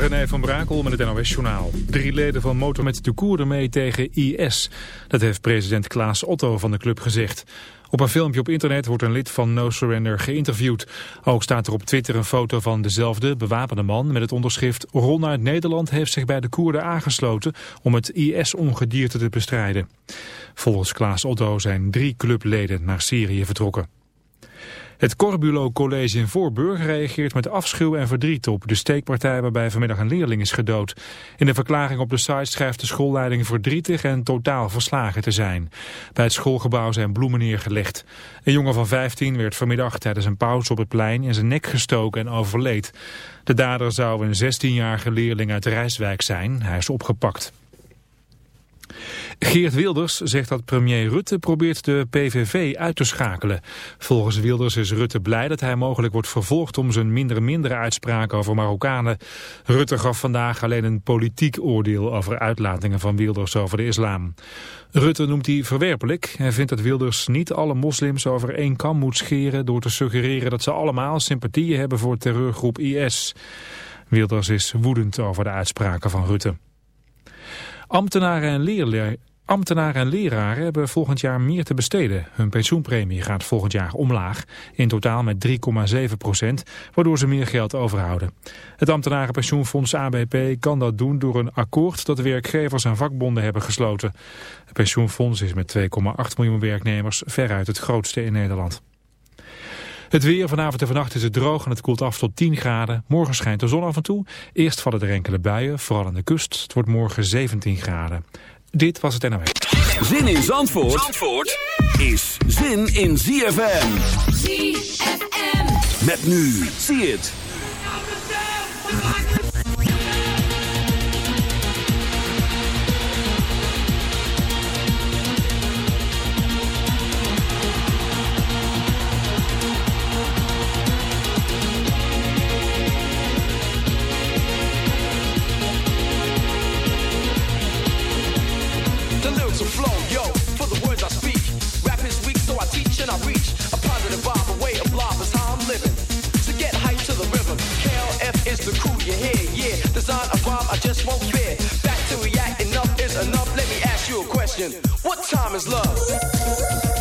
René van Brakel met het NOS-journaal. Drie leden van Motor met de Koerden mee tegen IS. Dat heeft president Klaas Otto van de club gezegd. Op een filmpje op internet wordt een lid van No Surrender geïnterviewd. Ook staat er op Twitter een foto van dezelfde bewapende man met het onderschrift... Ron uit Nederland heeft zich bij de Koerden aangesloten om het IS-ongedierte te bestrijden. Volgens Klaas Otto zijn drie clubleden naar Syrië vertrokken. Het Corbulo College in Voorburg reageert met afschuw en verdriet op de steekpartij waarbij vanmiddag een leerling is gedood. In de verklaring op de site schrijft de schoolleiding verdrietig en totaal verslagen te zijn. Bij het schoolgebouw zijn bloemen neergelegd. Een jongen van 15 werd vanmiddag tijdens een pauze op het plein in zijn nek gestoken en overleed. De dader zou een 16-jarige leerling uit Rijswijk zijn. Hij is opgepakt. Geert Wilders zegt dat premier Rutte probeert de PVV uit te schakelen. Volgens Wilders is Rutte blij dat hij mogelijk wordt vervolgd om zijn minder-mindere uitspraken over Marokkanen. Rutte gaf vandaag alleen een politiek oordeel over uitlatingen van Wilders over de islam. Rutte noemt die verwerpelijk. Hij vindt dat Wilders niet alle moslims over één kam moet scheren door te suggereren dat ze allemaal sympathieën hebben voor terreurgroep IS. Wilders is woedend over de uitspraken van Rutte. Ambtenaren en, Ambtenaren en leraren hebben volgend jaar meer te besteden. Hun pensioenpremie gaat volgend jaar omlaag, in totaal met 3,7 procent, waardoor ze meer geld overhouden. Het ambtenarenpensioenfonds ABP kan dat doen door een akkoord dat werkgevers en vakbonden hebben gesloten. Het pensioenfonds is met 2,8 miljoen werknemers veruit het grootste in Nederland. Het weer vanavond en vannacht is het droog en het koelt af tot 10 graden. Morgen schijnt de zon af en toe. Eerst vallen er enkele buien, vooral aan de kust. Het wordt morgen 17 graden. Dit was het NOS. Zin in Zandvoort, Zandvoort is zin in ZFM. ZFM. Met nu. Zie het. What time is love?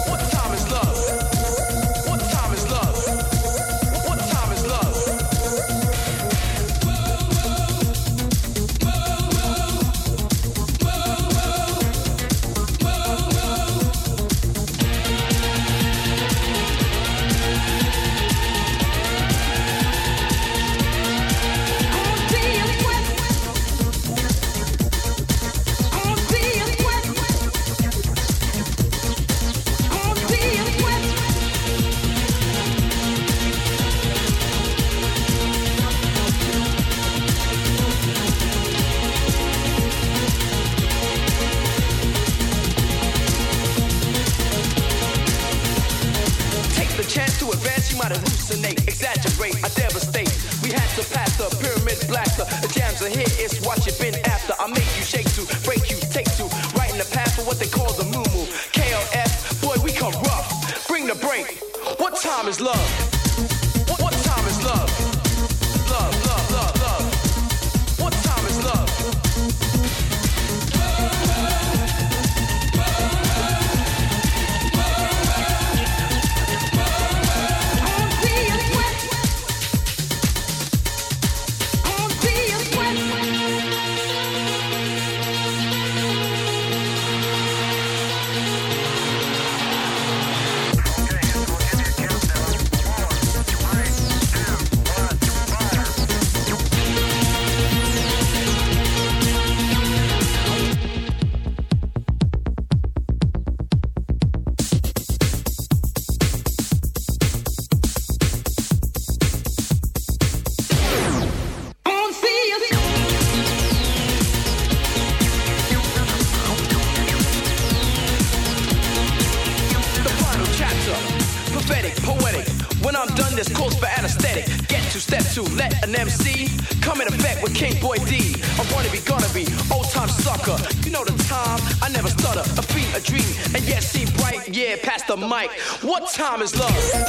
Time is love.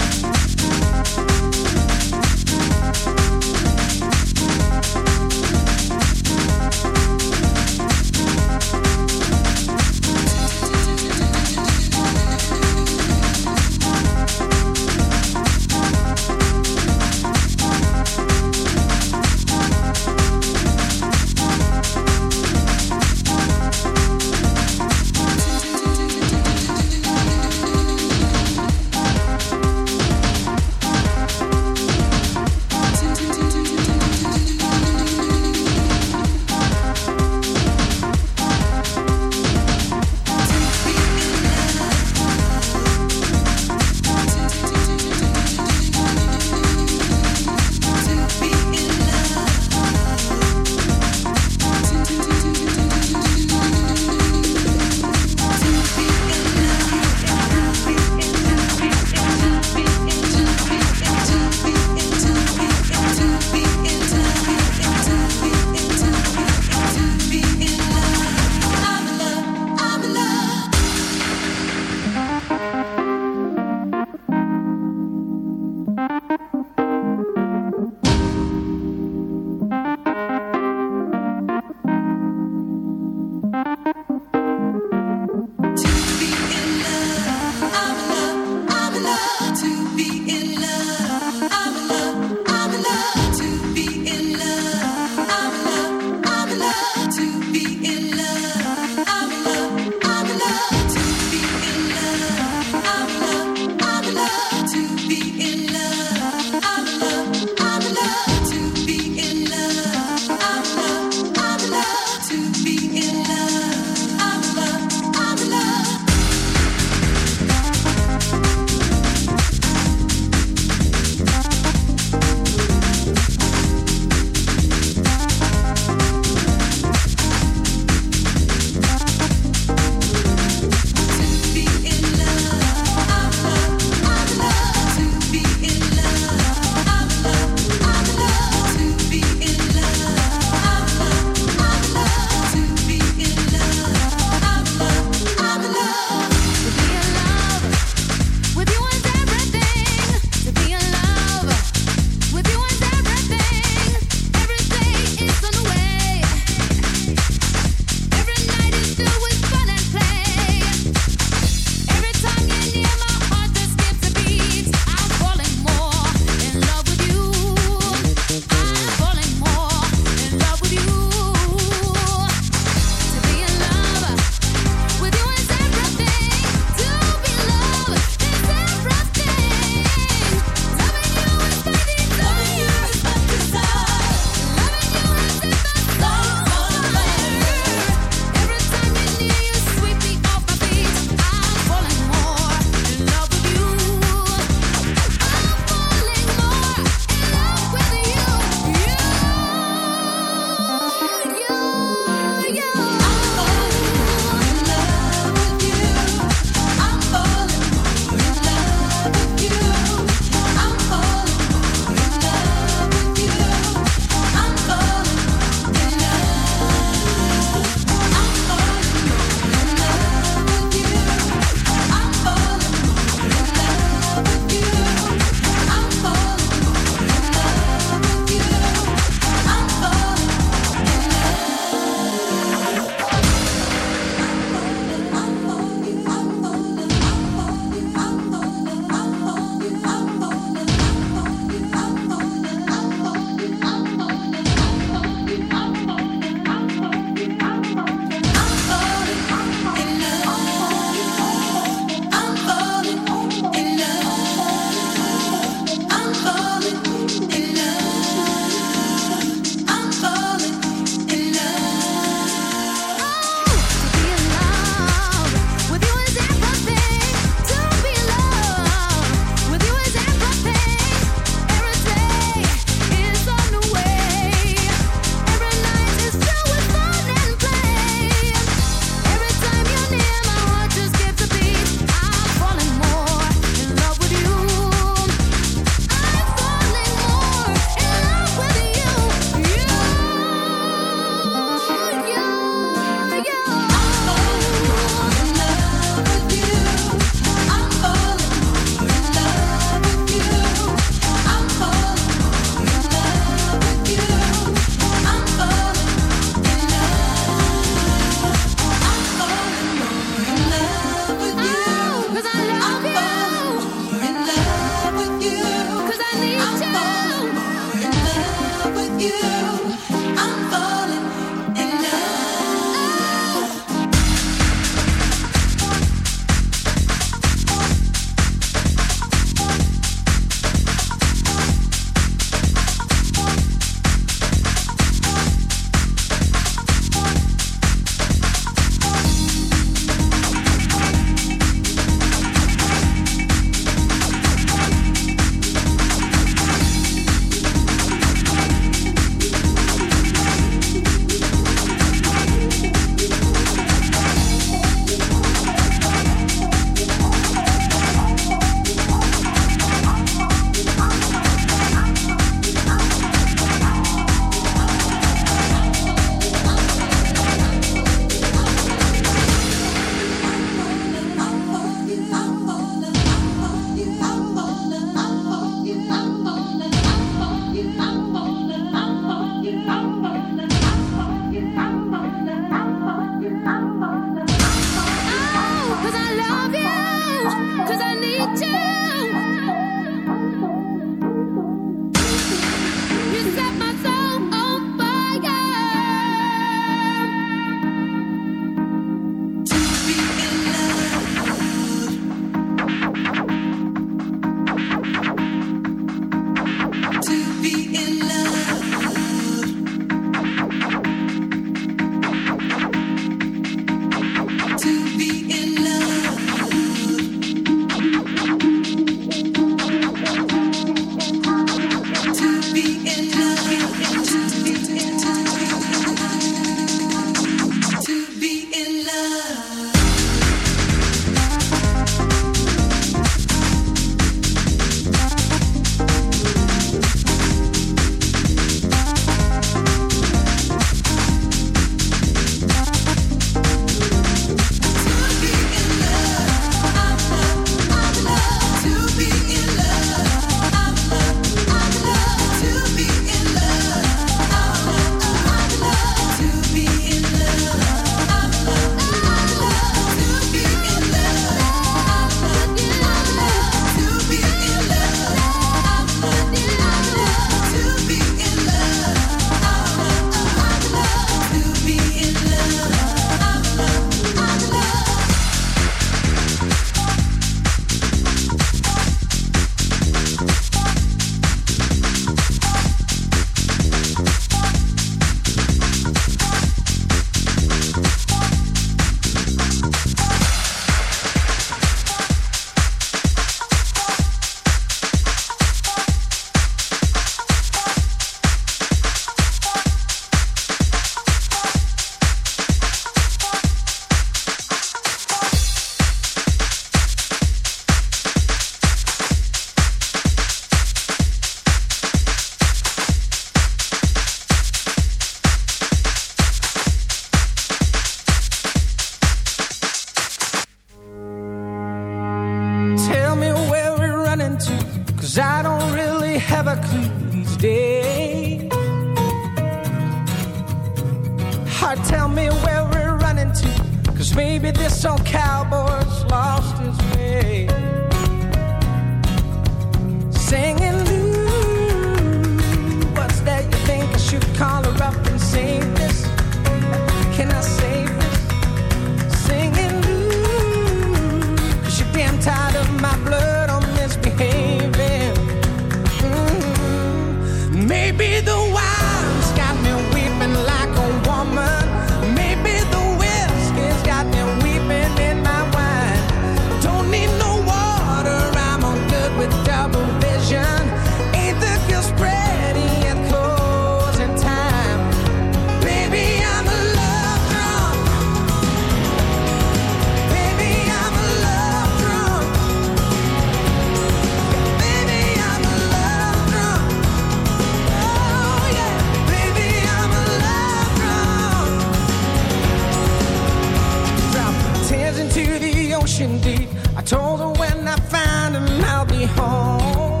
ocean deep. I told her when I find him, I'll be home.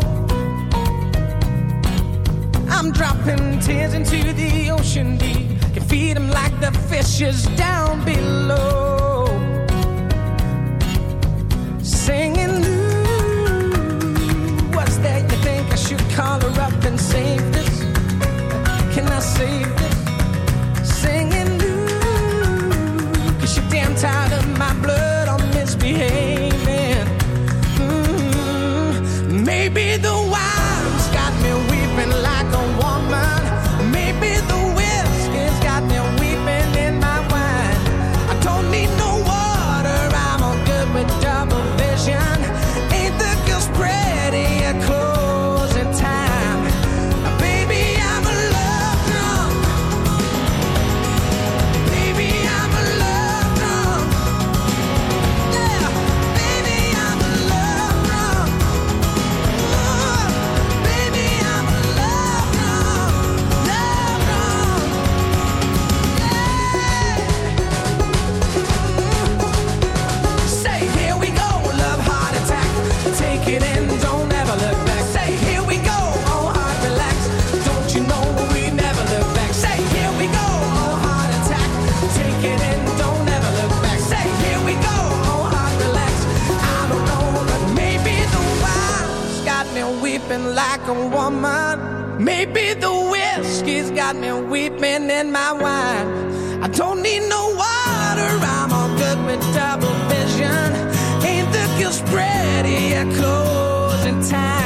I'm dropping tears into the ocean deep. Can feed him like the fishes down below. Singing, ooh, what's that you think I should call her up and save this? Can I save a woman. Maybe the whiskey's got me weeping in my wine. I don't need no water, I'm all good with double vision. Ain't the girl spread, yeah, closing time.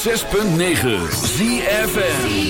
6.9 ZFN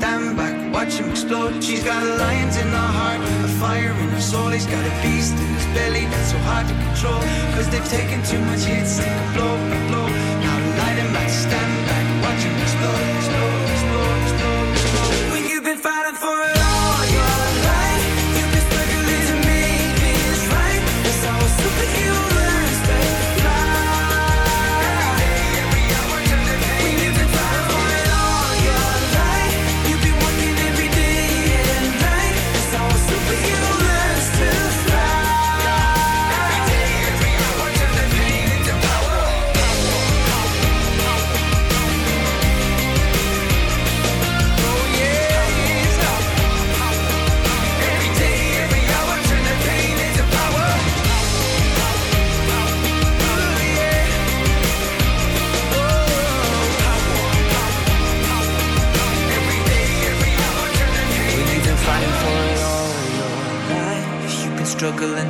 stand back, watch him explode. She's got a lions in her heart, a fire in her soul. He's got a beast in his belly that's so hard to control. Cause they've taken too much hits, take a blow, blow. Now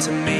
to make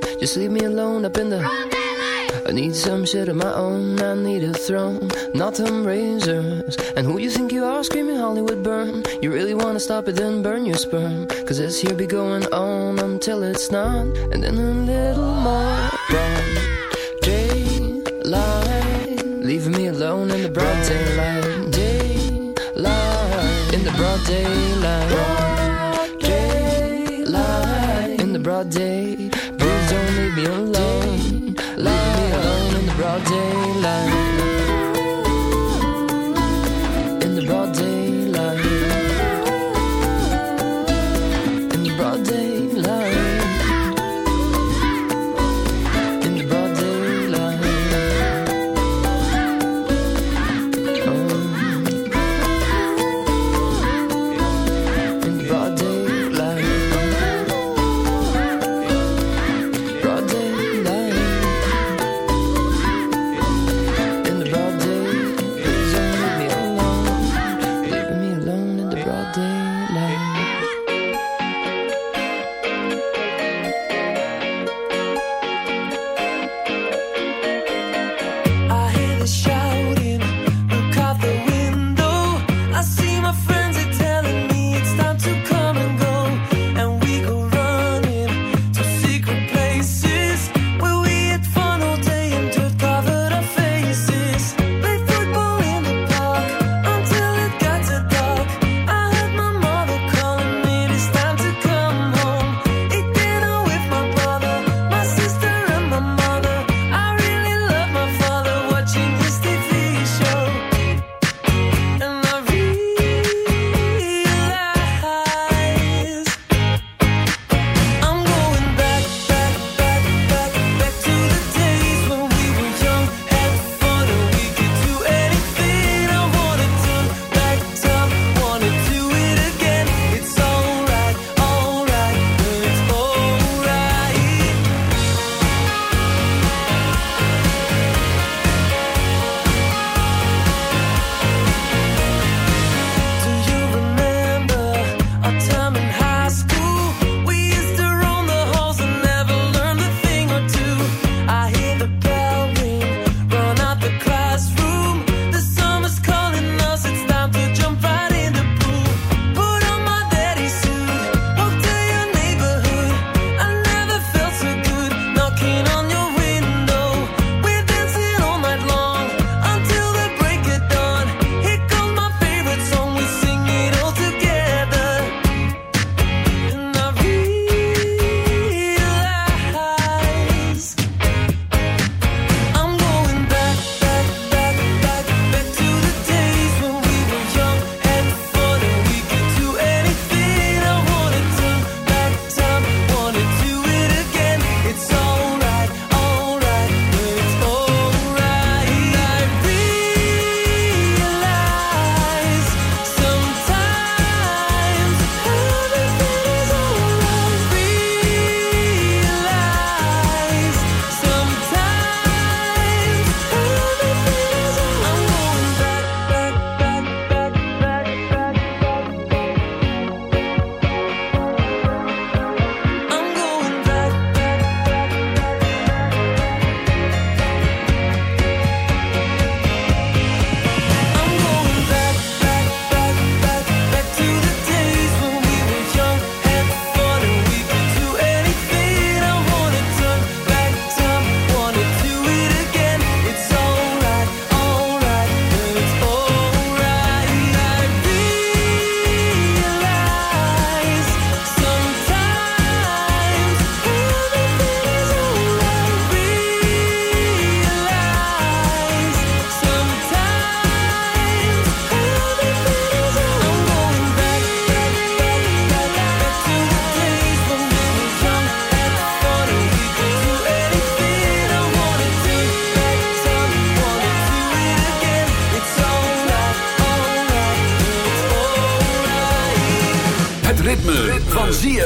Just leave me alone up in the. I need some shit of my own. I need a throne, not them razors. And who you think you are screaming Hollywood burn? You really wanna stop it, then burn your sperm. Cause this here be going on until it's not. And then a little more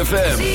ZFM.